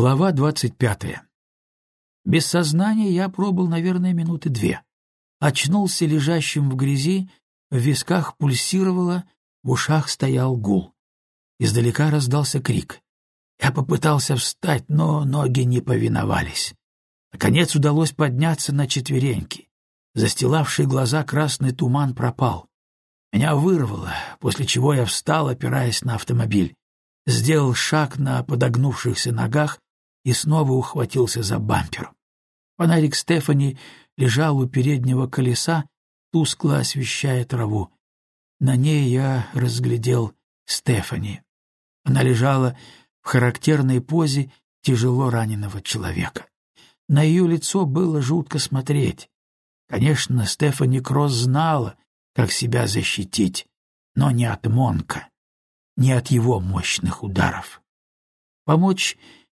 Глава двадцать пятая. Без сознания я пробыл, наверное, минуты две. Очнулся лежащим в грязи, в висках пульсировало, в ушах стоял гул. Издалека раздался крик. Я попытался встать, но ноги не повиновались. Наконец удалось подняться на четвереньки. Застилавший глаза красный туман пропал. Меня вырвало, после чего я встал, опираясь на автомобиль сделал шаг на подогнувшихся ногах и снова ухватился за бампер. Фонарик Стефани лежал у переднего колеса, тускло освещая траву. На ней я разглядел Стефани. Она лежала в характерной позе тяжело раненого человека. На ее лицо было жутко смотреть. Конечно, Стефани Кросс знала, как себя защитить, но не от Монка не от его мощных ударов. Помочь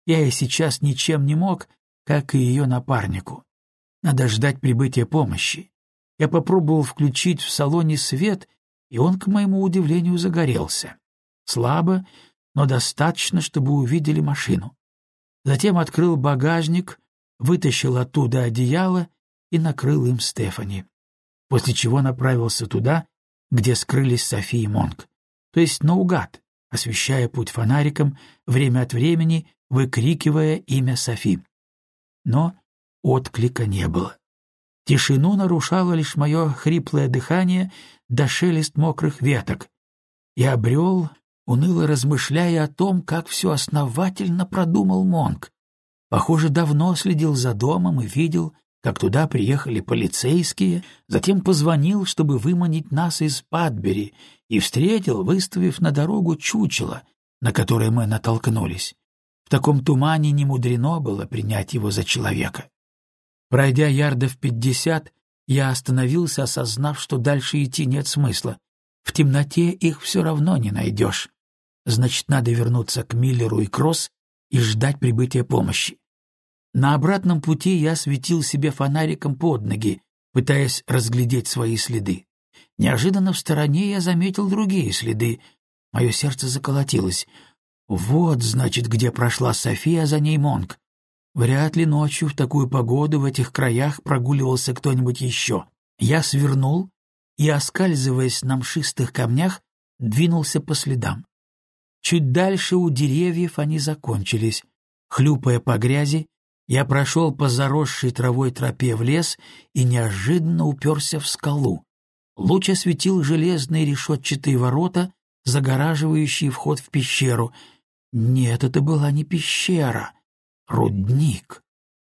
я и сейчас ничем не мог, как и ее напарнику. Надо ждать прибытия помощи. Я попробовал включить в салоне свет, и он, к моему удивлению, загорелся. Слабо, но достаточно, чтобы увидели машину. Затем открыл багажник, вытащил оттуда одеяло и накрыл им Стефани, после чего направился туда, где скрылись Софи и Монк то есть наугад, освещая путь фонариком, время от времени выкрикивая имя Софи. Но отклика не было. Тишину нарушало лишь мое хриплое дыхание да шелест мокрых веток. Я обрел, уныло размышляя о том, как все основательно продумал Монг. Похоже, давно следил за домом и видел, как туда приехали полицейские, затем позвонил, чтобы выманить нас из Падбери, и встретил, выставив на дорогу чучело, на которое мы натолкнулись. В таком тумане не мудрено было принять его за человека. Пройдя ярдов пятьдесят, я остановился, осознав, что дальше идти нет смысла. В темноте их все равно не найдешь. Значит, надо вернуться к Миллеру и Кросс и ждать прибытия помощи. На обратном пути я светил себе фонариком под ноги, пытаясь разглядеть свои следы. Неожиданно в стороне я заметил другие следы. Мое сердце заколотилось. Вот, значит, где прошла София, за ней Монг. Вряд ли ночью в такую погоду в этих краях прогуливался кто-нибудь еще. Я свернул и, оскальзываясь на мшистых камнях, двинулся по следам. Чуть дальше у деревьев они закончились. Хлюпая по грязи, я прошел по заросшей травой тропе в лес и неожиданно уперся в скалу. Луч осветил железные решетчатые ворота, загораживающие вход в пещеру. Нет, это была не пещера, рудник.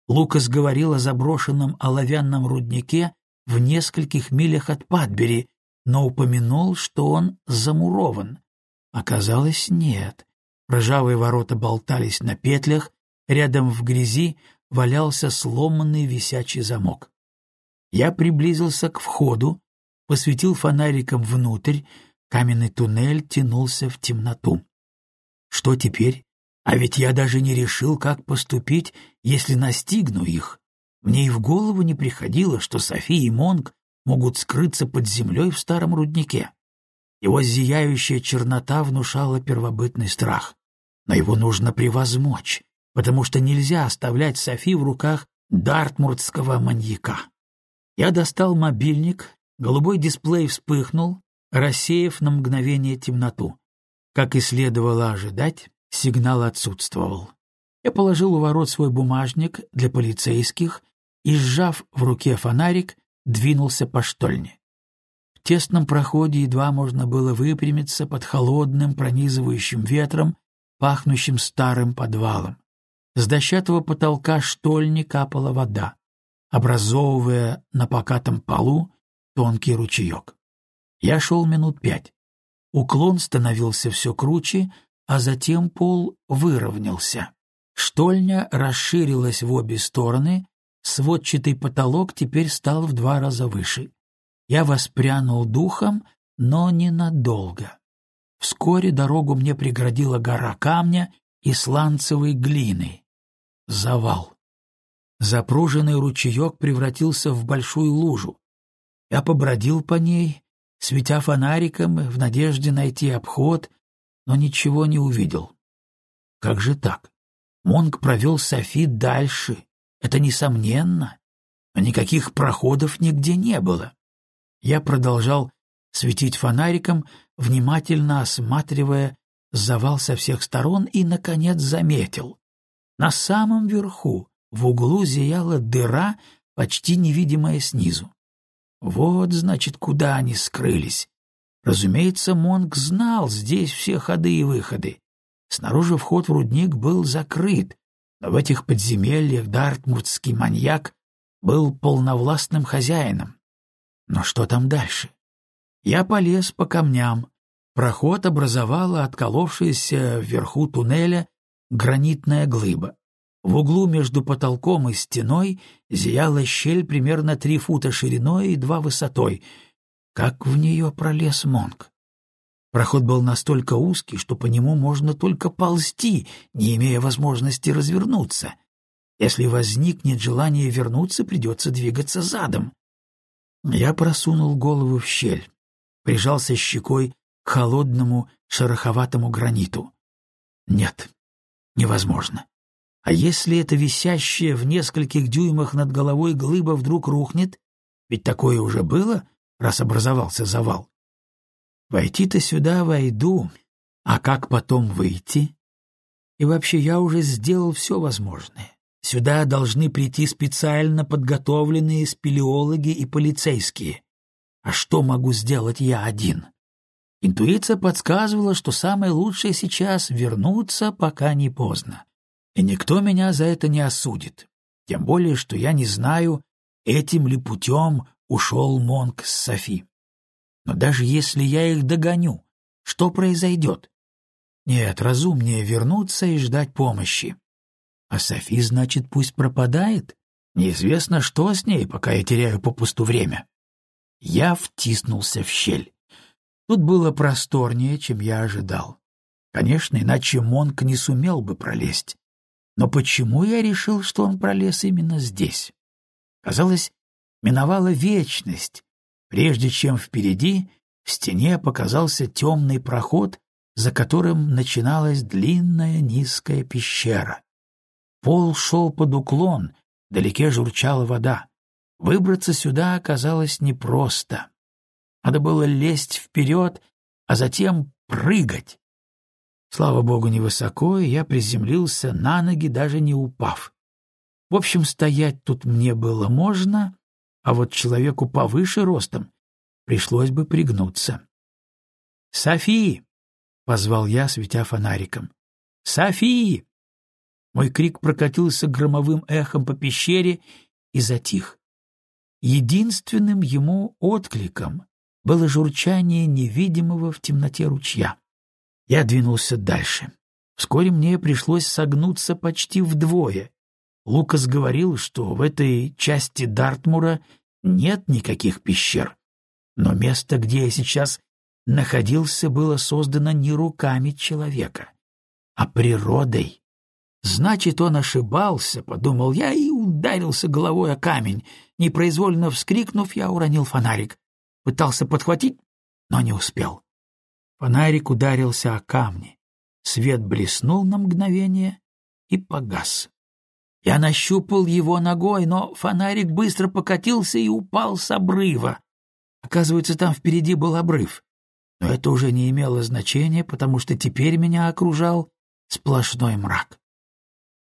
Лукас говорил о заброшенном оловянном руднике в нескольких милях от Падбери, но упомянул, что он замурован. Оказалось, нет. Ржавые ворота болтались на петлях, Рядом в грязи валялся сломанный висячий замок. Я приблизился к входу, посветил фонариком внутрь, каменный туннель тянулся в темноту. Что теперь? А ведь я даже не решил, как поступить, если настигну их. Мне и в голову не приходило, что Софи и Монг могут скрыться под землей в старом руднике. Его зияющая чернота внушала первобытный страх. Но его нужно превозмочь, потому что нельзя оставлять Софи в руках дартмуртского маньяка. Я достал мобильник, голубой дисплей вспыхнул, рассеяв на мгновение темноту. Как и следовало ожидать, сигнал отсутствовал. Я положил у ворот свой бумажник для полицейских и, сжав в руке фонарик, двинулся по штольне. В тесном проходе едва можно было выпрямиться под холодным пронизывающим ветром, пахнущим старым подвалом. С дощатого потолка штольни капала вода, образовывая на покатом полу тонкий ручеек. Я шел минут пять. Уклон становился все круче, а затем пол выровнялся. Штольня расширилась в обе стороны, сводчатый потолок теперь стал в два раза выше. Я воспрянул духом, но ненадолго. Вскоре дорогу мне преградила гора камня и сланцевой глины завал. Запруженный ручеек превратился в большую лужу. Я побродил по ней, светя фонариком в надежде найти обход, но ничего не увидел. Как же так? Монг провел Софи дальше, это несомненно, но никаких проходов нигде не было. Я продолжал светить фонариком, внимательно осматривая завал со всех сторон и, наконец, заметил. На самом верху, в углу, зияла дыра, почти невидимая снизу. Вот, значит, куда они скрылись. Разумеется, Монг знал здесь все ходы и выходы. Снаружи вход в рудник был закрыт, но в этих подземельях дартмуртский маньяк был полновластным хозяином. Но что там дальше? Я полез по камням. Проход образовала отколовшаяся вверху туннеля гранитная глыба. В углу между потолком и стеной зияла щель примерно три фута шириной и два высотой. Как в нее пролез Монг? Проход был настолько узкий, что по нему можно только ползти, не имея возможности развернуться. Если возникнет желание вернуться, придется двигаться задом. Я просунул голову в щель, прижался щекой к холодному шероховатому граниту. Нет, невозможно. А если эта висящая в нескольких дюймах над головой глыба вдруг рухнет? Ведь такое уже было, раз образовался завал. Войти-то сюда войду, а как потом выйти? И вообще я уже сделал все возможное. Сюда должны прийти специально подготовленные спелеологи и полицейские. А что могу сделать я один? Интуиция подсказывала, что самое лучшее сейчас — вернуться, пока не поздно и никто меня за это не осудит, тем более, что я не знаю, этим ли путем ушел Монк с Софи. Но даже если я их догоню, что произойдет? Нет, разумнее вернуться и ждать помощи. А Софи, значит, пусть пропадает? Неизвестно, что с ней, пока я теряю попусту время. Я втиснулся в щель. Тут было просторнее, чем я ожидал. Конечно, иначе Монк не сумел бы пролезть. Но почему я решил, что он пролез именно здесь? Казалось, миновала вечность, прежде чем впереди в стене показался темный проход, за которым начиналась длинная низкая пещера. Пол шел под уклон, вдалеке журчала вода. Выбраться сюда оказалось непросто. Надо было лезть вперед, а затем прыгать. Слава богу, невысоко, и я приземлился на ноги, даже не упав. В общем, стоять тут мне было можно, а вот человеку повыше ростом пришлось бы пригнуться. «Софи!» — позвал я, светя фонариком. «Софи!» Мой крик прокатился громовым эхом по пещере и затих. Единственным ему откликом было журчание невидимого в темноте ручья. Я двинулся дальше. Вскоре мне пришлось согнуться почти вдвое. Лукас говорил, что в этой части Дартмура нет никаких пещер. Но место, где я сейчас находился, было создано не руками человека, а природой. Значит, он ошибался, — подумал я и ударился головой о камень. Непроизвольно вскрикнув, я уронил фонарик. Пытался подхватить, но не успел. Фонарик ударился о камни. Свет блеснул на мгновение и погас. Я нащупал его ногой, но фонарик быстро покатился и упал с обрыва. Оказывается, там впереди был обрыв. Но это уже не имело значения, потому что теперь меня окружал сплошной мрак.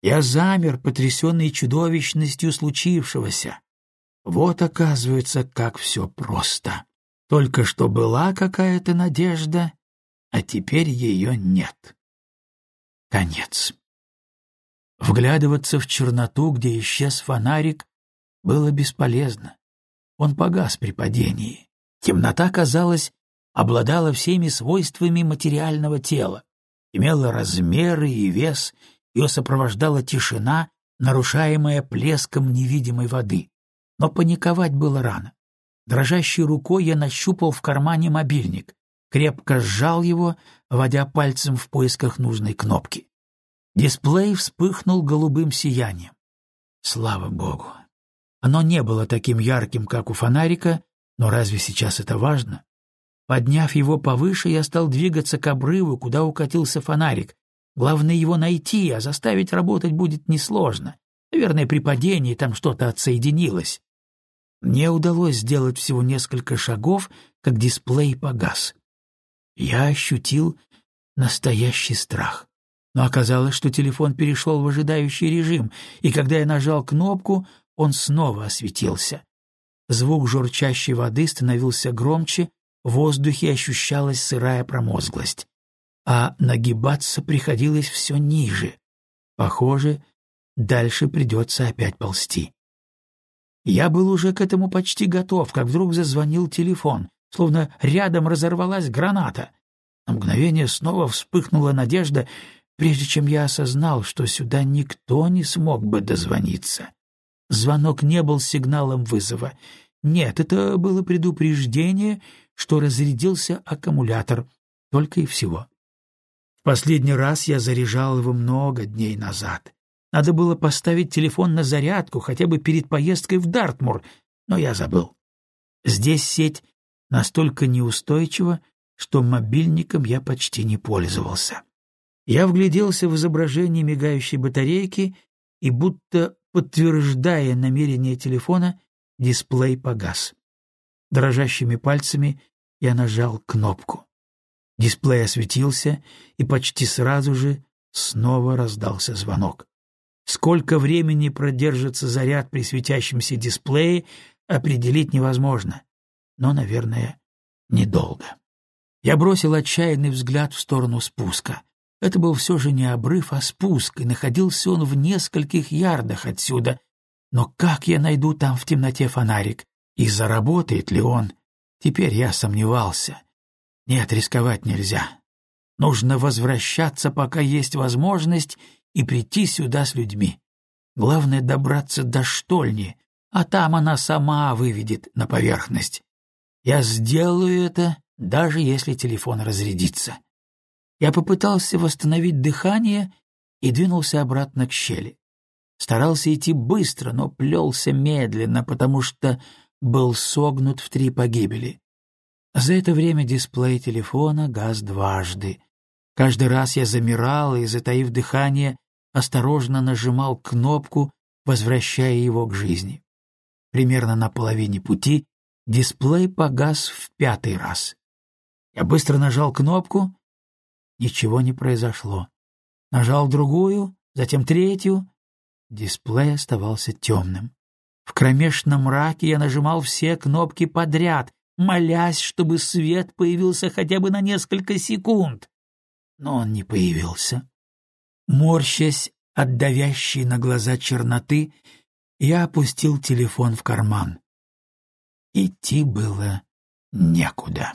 Я замер, потрясенный чудовищностью случившегося. Вот, оказывается, как все просто. Только что была какая-то надежда, а теперь ее нет. Конец. Вглядываться в черноту, где исчез фонарик, было бесполезно. Он погас при падении. Темнота, казалось, обладала всеми свойствами материального тела, имела размеры и вес, ее сопровождала тишина, нарушаемая плеском невидимой воды. Но паниковать было рано. Дрожащей рукой я нащупал в кармане мобильник крепко сжал его, водя пальцем в поисках нужной кнопки. Дисплей вспыхнул голубым сиянием. Слава богу! Оно не было таким ярким, как у фонарика, но разве сейчас это важно? Подняв его повыше, я стал двигаться к обрыву, куда укатился фонарик. Главное его найти, а заставить работать будет несложно. Наверное, при падении там что-то отсоединилось. Мне удалось сделать всего несколько шагов, как дисплей погас. Я ощутил настоящий страх. Но оказалось, что телефон перешел в ожидающий режим, и когда я нажал кнопку, он снова осветился. Звук журчащей воды становился громче, в воздухе ощущалась сырая промозглость. А нагибаться приходилось все ниже. Похоже, дальше придется опять ползти. Я был уже к этому почти готов, как вдруг зазвонил телефон, словно рядом разорвалась граната. На мгновение снова вспыхнула надежда, прежде чем я осознал, что сюда никто не смог бы дозвониться. Звонок не был сигналом вызова. Нет, это было предупреждение, что разрядился аккумулятор, только и всего. В последний раз я заряжал его много дней назад. Надо было поставить телефон на зарядку хотя бы перед поездкой в Дартмур, но я забыл. Здесь сеть настолько неустойчива, что мобильником я почти не пользовался. Я вгляделся в изображение мигающей батарейки и, будто подтверждая намерение телефона, дисплей погас. Дрожащими пальцами я нажал кнопку. Дисплей осветился, и почти сразу же снова раздался звонок. Сколько времени продержится заряд при светящемся дисплее, определить невозможно, но, наверное, недолго. Я бросил отчаянный взгляд в сторону спуска. Это был все же не обрыв, а спуск, и находился он в нескольких ярдах отсюда. Но как я найду там в темноте фонарик? И заработает ли он? Теперь я сомневался. Нет, рисковать нельзя. Нужно возвращаться, пока есть возможность, и прийти сюда с людьми. Главное — добраться до штольни, а там она сама выведет на поверхность. Я сделаю это, даже если телефон разрядится. Я попытался восстановить дыхание и двинулся обратно к щели. Старался идти быстро, но плелся медленно, потому что был согнут в три погибели. За это время дисплей телефона гас дважды. Каждый раз я замирал и, затаив дыхание, осторожно нажимал кнопку, возвращая его к жизни. Примерно на половине пути дисплей погас в пятый раз. Я быстро нажал кнопку, ничего не произошло. Нажал другую, затем третью. Дисплей оставался темным. В кромешном мраке я нажимал все кнопки подряд, молясь, чтобы свет появился хотя бы на несколько секунд но он не появился. Морщась от давящей на глаза черноты, я опустил телефон в карман. Идти было некуда.